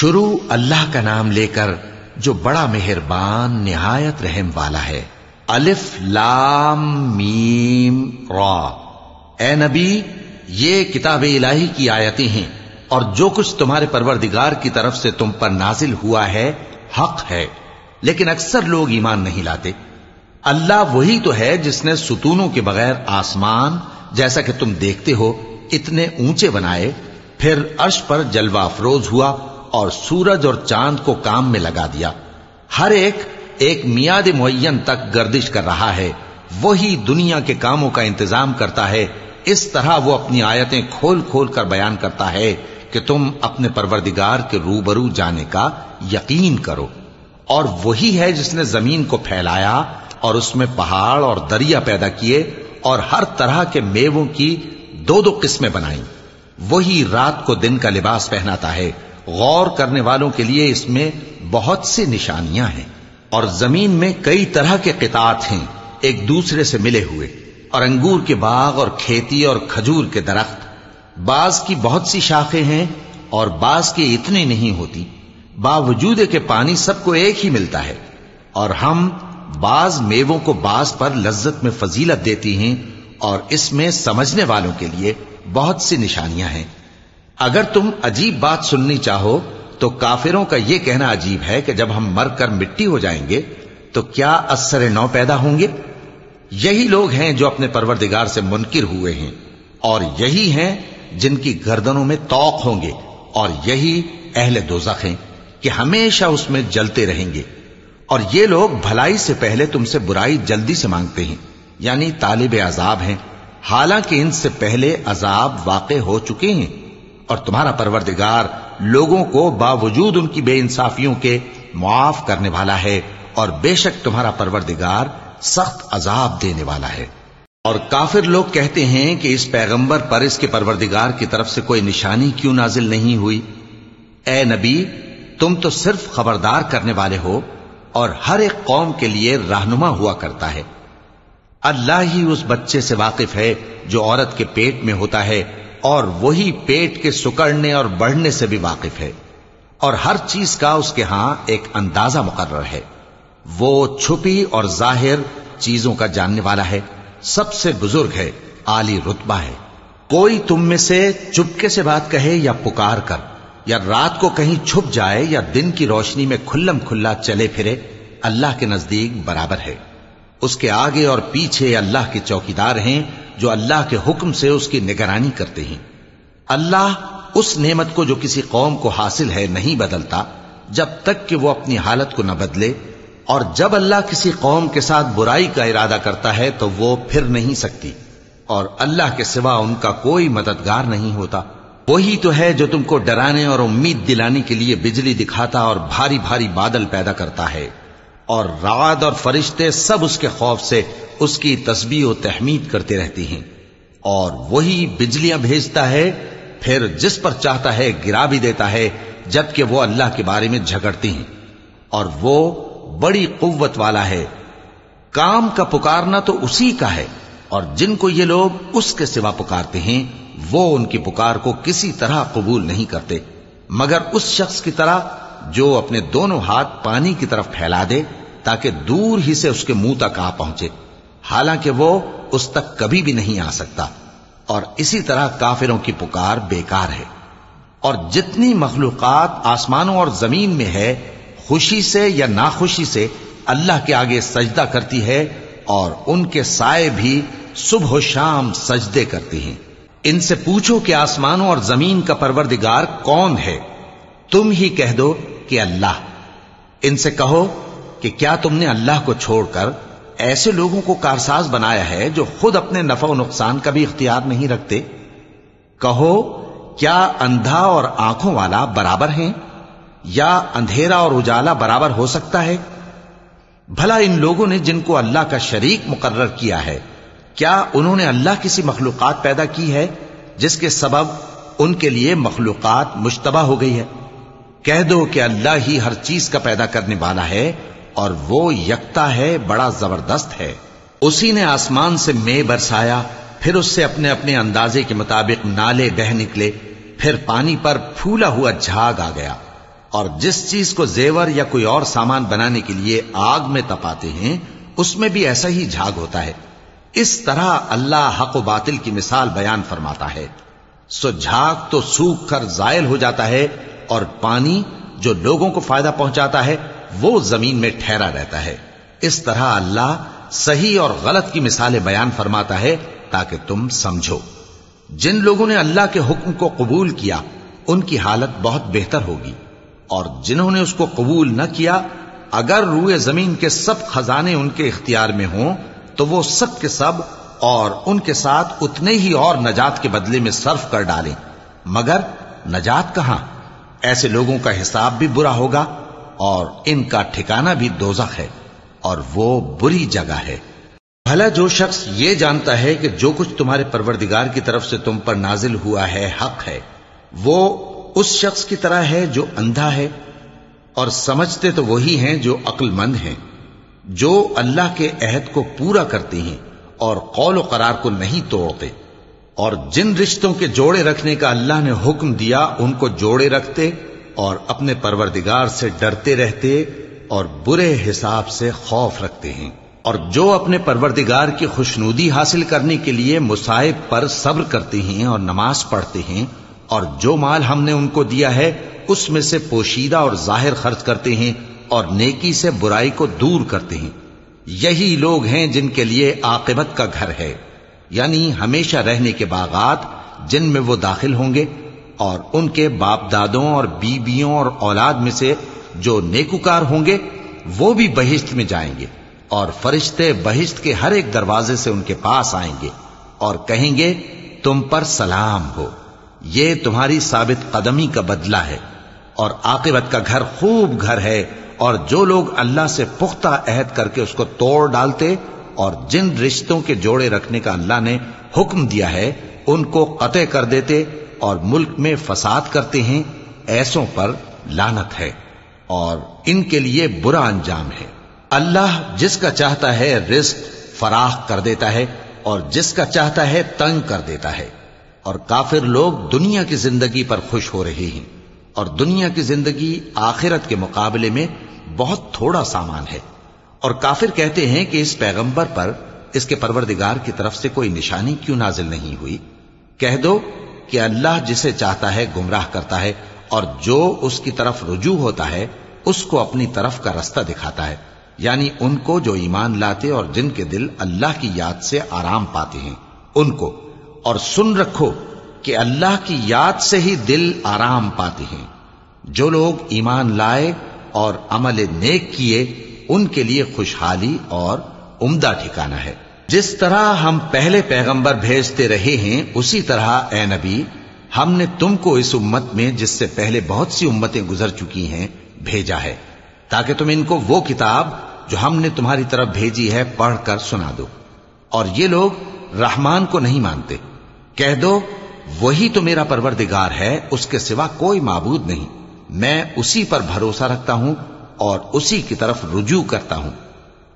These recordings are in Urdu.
شروع اللہ کا نام لے کر جو بڑا مہربان نہایت رحم والا ہے۔ الف لام میم را۔ اے نبی، یہ کتاب الہی کی آیتیں ہیں اور جو کچھ تمہارے پروردگار کی طرف سے تم پر نازل ہوا ہے، حق ہے۔ لیکن اکثر لوگ ایمان نہیں لاتے۔ اللہ وہی تو ہے جس نے ستونوں کے بغیر آسمان، جیسا کہ تم دیکھتے ہو، اتنے اونچے بنائے۔ پھر عرش پر جلوہ افروز ہوا۔ اور سورج اور چاند کو کام میں لگا دیا۔ ہر ایک ایک میاد معین تک گردش کر رہا ہے۔ وہی دنیا کے کاموں کا انتظام کرتا ہے۔ اس طرح وہ اپنی آیتیں کھول کھول کر بیان کرتا ہے کہ تم اپنے پروردگار کے روبرو جانے کا یقین کرو۔ اور وہی ہے جس نے زمین کو پھیلایا اور اس میں پہاڑ اور دریا پیدا کیے اور ہر طرح کے میووں کی دو دو قسمیں بنائیں۔ وہی رات کو دن کا لباس پہناتا ہے۔ غور کرنے والوں کے لیے اس میں بہت سی نشانیاں ہیں اور زمین میں کئی طرح کے قطعات ہیں ایک دوسرے سے ملے ہوئے اور انگور کے باغ اور کھیتی اور کھجور کے درخت، بعض کی بہت سی شاخیں ہیں اور بعض کی اتنی نہیں ہوتی۔ باوجود کے پانی سب کو ایک ہی ملتا ہے اور ہم بعض میووں کو بعض پر لذت میں فضیلت دیتی ہیں اور اس میں سمجھنے والوں کے لیے بہت سی نشانیاں ہیں۔ اگر تم عجیب بات سننی چاہو تو کافروں کا یہ کہنا عجیب ہے کہ جب ہم مر کر مٹی ہو جائیں گے تو کیا اثر نو پیدا ہوں گے؟ یہی لوگ ہیں جو اپنے پروردگار سے منکر ہوئے ہیں اور یہی ہیں جن کی گردنوں میں توق ہوں گے اور یہی اہل دوزخ ہیں کہ ہمیشہ اس میں جلتے رہیں گے۔ اور یہ لوگ بھلائی سے پہلے تم سے برائی جلدی سے مانگتے ہیں یعنی طالب عذاب ہیں۔ حالانکہ ان سے پہلے عذاب واقع ہو چکے ہیں۔ اور تمہارا پروردگار لوگوں کو باوجود ان کی بے انصافیوں کے معاف کرنے والا ہے اور بے شک تمہارا پروردگار سخت عذاب دینے والا ہے۔ اور کافر لوگ کہتے ہیں کہ اس پیغمبر پر اس کے پروردگار کی طرف سے کوئی نشانی کیوں نازل نہیں ہوئی؟ اے نبی، تم تو صرف خبردار کرنے والے ہو اور ہر ایک قوم کے لیے رہنما ہوا کرتا ہے۔ اللہ ہی اس بچے سے واقف ہے جو عورت کے پیٹ میں ہوتا ہے اور وہی پیٹ کے سکڑنے اور بڑھنے سے بھی واقف ہے۔ اور ہر چیز کا اس کے ہاں ایک اندازہ مقرر ہے۔ وہ چھپی اور ظاہر چیزوں کا جاننے والا ہے۔ سب سے بزرگ ہے، عالی رتبہ ہے۔ کوئی تم میں سے چپکے سے بات کہے یا پکار کر، یا رات کو کہیں چھپ جائے یا دن کی روشنی میں کھلم کھلا چلے پھرے، اللہ کے نزدیک برابر ہے۔ اس کے آگے اور پیچھے اللہ کے چوکیدار ہیں۔ جو اللہ کے حکم سے اس کی نگرانی کرتے ہیں۔ اللہ اس نعمت کو جو کسی قوم کو حاصل ہے نہیں بدلتا، جب تک کہ وہ اپنی حالت کو نہ بدلے۔ اور جب اللہ کسی قوم کے ساتھ برائی کا ارادہ کرتا ہے، تو وہ پھر نہیں سکتی۔ اور اللہ کے سوا ان کا کوئی مددگار نہیں ہوتا۔ وہی تو ہے جو تم کو ڈرانے اور امید دلانے کے لیے بجلی دکھاتا اور بھاری بھاری بادل پیدا کرتا ہے۔ اور رعد اور فرشتے سب اس کے خوف سے اس کی تسبیح و تحمید کرتے رہتی ہیں۔ اور وہی بجلیاں بھیجتا ہے، پھر جس پر چاہتا ہے گرا بھی دیتا ہے، جبکہ وہ اللہ کے بارے میں جھگڑتی ہیں۔ اور وہ بڑی قوت والا ہے۔ کام کا پکارنا تو اسی کا ہے۔ اور جن کو یہ لوگ اس کے سوا پکارتے ہیں، وہ ان کی پکار کو کسی طرح قبول نہیں کرتے۔ مگر اس شخص کی طرح جو اپنے دونوں ہاتھ پانی کی طرف پھیلا دے تاکہ دور ہی سے اس کے منہ تک آ پہنچے۔ حالانکہ وہ اس تک کبھی بھی نہیں آ سکتا۔ اور اسی طرح کافروں کی پکار بیکار ہے۔ اور جتنی مخلوقات آسمانوں اور زمین میں ہے، خوشی سے یا ناخوشی سے اللہ کے آگے سجدہ کرتی ہے اور ان کے سائے بھی صبح و شام سجدے کرتی ہیں۔ ان سے پوچھو کہ آسمانوں اور زمین کا پروردگار کون ہے۔ تم ہی کہہ دو کہ اللہ۔ ان سے کہو کہ کیا تم نے اللہ کو چھوڑ کر ایسے لوگوں کو کارساز بنایا ہے جو خود اپنے نفع و نقصان کا بھی اختیار نہیں رکھتے؟ کہو، کیا اندھا اور آنکھوں والا برابر ہیں؟ یا اندھیرا اور اجالا برابر ہو سکتا ہے؟ بھلا ان لوگوں نے جن کو اللہ کا شریک مقرر کیا ہے، کیا انہوں نے اللہ کسی مخلوقات پیدا کی ہے، جس کے سبب ان کے لیے مخلوقات مشتبہ ہو گئی ہے؟ کہہ دو کہ اللہ ہی ہر چیز کا پیدا کرنے والا ہے اور وہ یکتا ہے، بڑا زبردست ہے۔ اسی نے آسمان سے مے برسایا، پھر اس سے اپنے اپنے اندازے کے مطابق نالے بہ نکلے، پھر پانی پر پھولا ہوا جھاگ آ گیا۔ اور جس چیز کو زیور یا کوئی اور سامان بنانے کے لیے آگ میں تپاتے ہیں، اس میں بھی ایسا ہی جھاگ ہوتا ہے۔ اس طرح اللہ حق و باطل کی مثال بیان فرماتا ہے۔ سو جھاگ تو سوکھ کر زائل ہو جاتا ہے اور پانی جو لوگوں کو فائدہ پہنچاتا ہے، وہ زمین میں ٹھہرا رہتا ہے۔ اس طرح اللہ صحیح اور غلط کی مثالیں بیان فرماتا ہے تاکہ تم سمجھو۔ جن لوگوں نے اللہ کے حکم کو قبول کیا، ان کی حالت بہت بہتر ہوگی۔ اور جنہوں نے اس کو قبول نہ کیا، اگر روئے زمین کے سب خزانے ان کے اختیار میں ہوں، تو وہ سب کے سب اور ان کے ساتھ اتنے ہی اور نجات کے بدلے میں صرف کر ڈالیں۔ مگر نجات کہاں؟ ایسے لوگوں کا حساب بھی برا ہوگا اور ان کا ٹھکانہ بھی دوزخ ہے اور وہ بری جگہ ہے۔ بھلا جو شخص یہ جانتا ہے کہ جو کچھ تمہارے پروردگار کی طرف سے تم پر نازل ہوا ہے حق ہے، وہ اس شخص کی طرح ہے جو اندھا ہے اور سمجھتے تو وہی ہیں جو عقل مند ہیں، جو اللہ کے عہد کو پورا کرتے ہیں اور قول و قرار کو نہیں توڑتے۔ اور جن رشتوں کے جوڑے رکھنے کا اللہ نے حکم دیا، ان کو جوڑے رکھتے اور اپنے پروردگار سے ڈرتے رہتے اور برے حساب سے خوف رکھتے ہیں۔ اور جو اپنے پروردگار کی خوشنودی حاصل کرنے کے لیے مصائب پر صبر کرتے ہیں اور نماز پڑھتے ہیں اور جو مال ہم نے ان کو دیا ہے، اس میں سے پوشیدہ اور ظاہر خرچ کرتے ہیں اور نیکی سے برائی کو دور کرتے ہیں۔ یہی لوگ ہیں جن کے لیے عاقبت کا گھر ہے۔ یعنی ہمیشہ رہنے کے باغات جن میں وہ داخل ہوں گے اور ان کے باپ دادوں اور بیویوں اور اولاد میں سے جو نیکوکار ہوں گے، وہ بھی بہشت میں جائیں گے اور فرشتے بہشت کے ہر ایک دروازے سے ان کے پاس آئیں گے اور کہیں گے، تم پر سلام ہو۔ یہ تمہاری ثابت قدمی کا بدلہ ہے اور عاقبت کا گھر خوب گھر ہے اور جو لوگ اللہ سے پختہ عہد کر کے اس کو توڑ ڈالتے اور جن رشتوں کے جوڑے رکھنے کا اللہ نے حکم دیا ہے، ان کو قطع کر دیتے اور ملک میں فساد کرتے ہیں، ایسوں پر لانت ہے۔ اور ان کے لیے برا انجام ہے۔ اللہ جس کا چاہتا ہے رزق فراخ کر دیتا ہے اور جس کا چاہتا ہے تنگ کر دیتا ہے۔ اور کافر لوگ دنیا کی زندگی پر خوش ہو رہے ہیں۔ اور دنیا کی زندگی آخرت کے مقابلے میں بہت تھوڑا سامان ہے۔ اور کافر کہتے ہیں کہ اس پیغمبر پر اس کے پروردگار کی طرف سے کوئی نشانی کیوں نازل نہیں ہوئی؟ کہہ دو کہ اللہ جسے چاہتا ہے گمراہ کرتا ہے اور جو اس کی طرف رجوع ہوتا ہے، اس کو اپنی طرف کا رستہ دکھاتا ہے یعنی ان کو جو ایمان لاتے اور جن کے دل اللہ کی یاد سے آرام پاتے ہیں، ان کو۔ اور سن رکھو کہ اللہ کی یاد سے ہی دل آرام پاتے ہیں۔ جو لوگ ایمان لائے اور عمل نیک کیے ان کے لیے خوشحالی اور عمدہ ٹھکانا ہے۔ جس طرح ہم پہلے پیغمبر بھیجتے رہے ہیں، اسی طرح اے نبی، ہم نے تم کو اس امت میں، جس سے پہلے بہت سی امتیں گزر چکی ہیں، بھیجا ہے۔ تاکہ تم ان کو وہ کتاب جو ہم نے تمہاری طرف بھیجی ہے، پڑھ کر سنا دو۔ اور یہ لوگ رحمان کو نہیں مانتے۔ کہہ دو، وہی تو میرا پروردگار ہے، اس کے سوا کوئی معبود نہیں۔ میں اسی پر بھروسہ رکھتا ہوں اور اسی کی طرف رجوع کرتا ہوں۔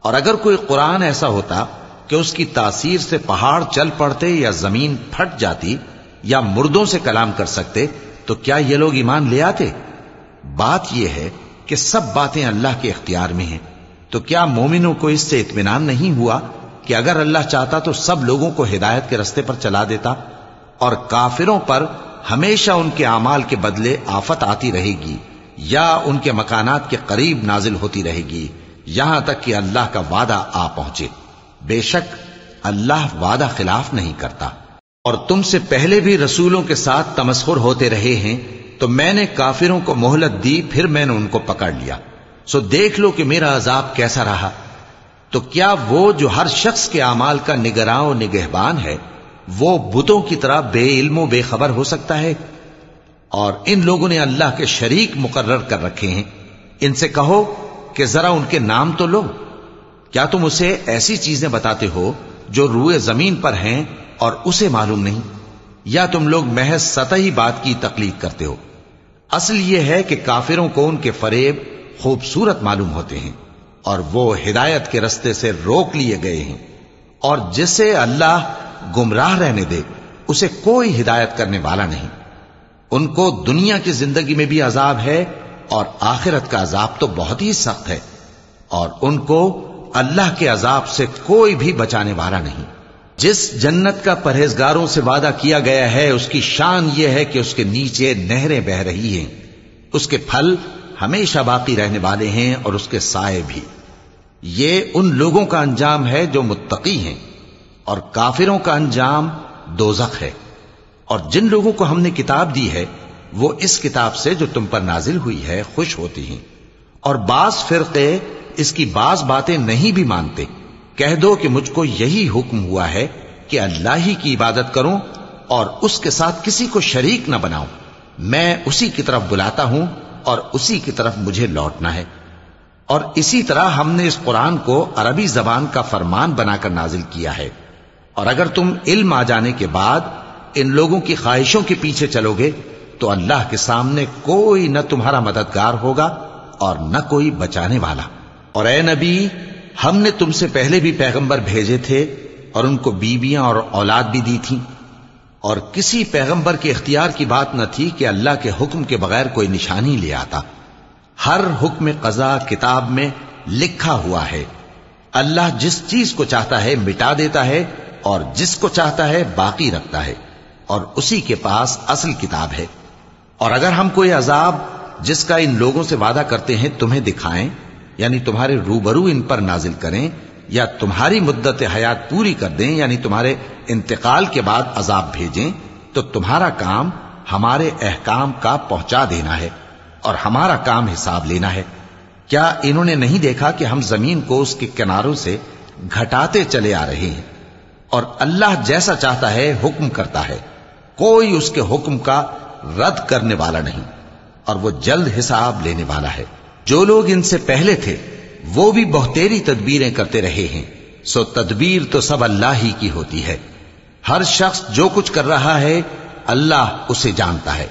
اور اگر کوئی قرآن ایسا ہوتا کہ اس کی تاثیر سے پہاڑ چل پڑتے یا زمین پھٹ جاتی یا مردوں سے کلام کر سکتے، تو کیا یہ لوگ ایمان لے آتے؟ بات یہ ہے کہ سب باتیں اللہ کے اختیار میں ہیں۔ تو کیا مومنوں کو اس سے اطمینان نہیں ہوا کہ اگر اللہ چاہتا تو سب لوگوں کو ہدایت کے رستے پر چلا دیتا؟ اور کافروں پر ہمیشہ ان کے اعمال کے بدلے آفت آتی رہے گی۔ یا ان کے مکانات کے قریب نازل ہوتی رہے گی، یہاں تک کہ اللہ کا وعدہ آ پہنچے۔ بے شک، اللہ وعدہ خلاف نہیں کرتا۔ اور تم سے پہلے بھی رسولوں کے ساتھ تمسخر ہوتے رہے ہیں، تو میں نے کافروں کو مہلت دی، پھر میں نے ان کو پکڑ لیا۔ سو دیکھ لو کہ میرا عذاب کیسا رہا۔ تو کیا وہ جو ہر شخص کے اعمال کا نگراں و نگہبان ہے، وہ بتوں کی طرح بے علم و بے خبر ہو سکتا ہے؟ اور ان لوگوں نے اللہ کے شریک مقرر کر رکھے ہیں۔ ان سے کہو کہ ذرا ان کے نام تو لو۔ کیا تم اسے ایسی چیزیں بتاتے ہو جو روئے زمین پر ہیں اور اسے معلوم نہیں؟ یا تم لوگ محض سطحی بات کی تکلیف کرتے ہو؟ اصل یہ ہے کہ کافروں کو ان کے فریب خوبصورت معلوم ہوتے ہیں اور وہ ہدایت کے رستے سے روک لیے گئے ہیں۔ اور جسے اللہ گمراہ رہنے دے، اسے کوئی ہدایت کرنے والا نہیں۔ ان کو دنیا کی زندگی میں بھی عذاب ہے اور آخرت کا عذاب تو بہت ہی سخت ہے اور ان کو اللہ کے عذاب سے کوئی بھی بچانے والا نہیں۔ جس جنت کا پرہیزگاروں سے وعدہ کیا گیا ہے، اس کی شان یہ ہے کہ اس کے نیچے نہریں بہ رہی ہیں۔ اس کے پھل ہمیشہ باقی رہنے والے ہیں اور اس کے سائے بھی۔ یہ ان لوگوں کا انجام ہے جو متقی ہیں اور کافروں کا انجام دوزخ ہے۔ اور جن لوگوں کو ہم نے کتاب دی ہے، وہ اس کتاب سے جو تم پر نازل ہوئی ہے، خوش ہوتی ہیں۔ اور بعض فرقے اس کی بعض باتیں نہیں بھی مانتے۔ کہہ دو کہ مجھ کو یہی حکم ہوا ہے کہ اللہ ہی کی عبادت کروں اور اس کے ساتھ کسی کو شریک نہ بناؤں۔ میں اسی کی طرف بلاتا ہوں اور اسی کی طرف مجھے لوٹنا ہے۔ اور اسی طرح ہم نے اس قرآن کو عربی زبان کا فرمان بنا کر نازل کیا ہے۔ اور اگر تم علم آ جانے کے بعد ان لوگوں کی خواہشوں کے پیچھے چلو گے تو اللہ کے سامنے کوئی نہ تمہارا مددگار ہوگا اور نہ کوئی بچانے والا۔ اور اے نبی، ہم نے تم سے پہلے بھی پیغمبر بھیجے تھے اور ان کو بیویاں اور اولاد بھی دی تھی اور کسی پیغمبر کے اختیار کی بات نہ تھی کہ اللہ کے حکم کے بغیر کوئی نشانی لے آتا۔ ہر حکم قضا کتاب میں لکھا ہوا ہے۔ اللہ جس چیز کو چاہتا ہے مٹا دیتا ہے اور جس کو چاہتا ہے باقی رکھتا ہے۔ اور اسی کے پاس اصل کتاب ہے۔ اور اگر ہم کوئی عذاب جس کا ان لوگوں سے وعدہ کرتے ہیں تمہیں دکھائیں یعنی تمہارے روبرو ان پر نازل کریں، یا تمہاری مدت حیات پوری کر دیں یعنی تمہارے انتقال کے بعد عذاب بھیجیں، تو تمہارا کام ہمارے احکام کا پہنچا دینا ہے اور ہمارا کام حساب لینا ہے۔ کیا انہوں نے نہیں دیکھا کہ ہم زمین کو اس کے کناروں سے گھٹاتے چلے آ رہے ہیں؟ اور اللہ جیسا چاہتا ہے حکم کرتا ہے۔ کوئی اس کے حکم کا رد کرنے والا نہیں اور وہ جلد حساب لینے والا ہے۔ جو لوگ ان سے پہلے تھے، وہ بھی بہتری تدبیریں کرتے رہے ہیں۔ سو تدبیر تو سب اللہ ہی کی ہوتی ہے۔ ہر شخص جو کچھ کر رہا ہے، اللہ اسے جانتا ہے۔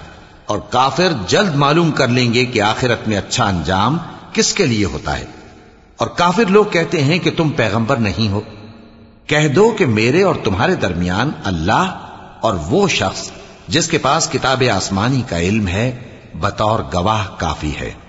اور کافر جلد معلوم کر لیں گے کہ آخرت میں اچھا انجام کس کے لیے ہوتا ہے۔ اور کافر لوگ کہتے ہیں کہ تم پیغمبر نہیں ہو۔ کہہ دو کہ میرے اور تمہارے درمیان اللہ اور وہ شخص جس کے پاس کتاب آسمانی کا علم ہے، بطور گواہ کافی ہے۔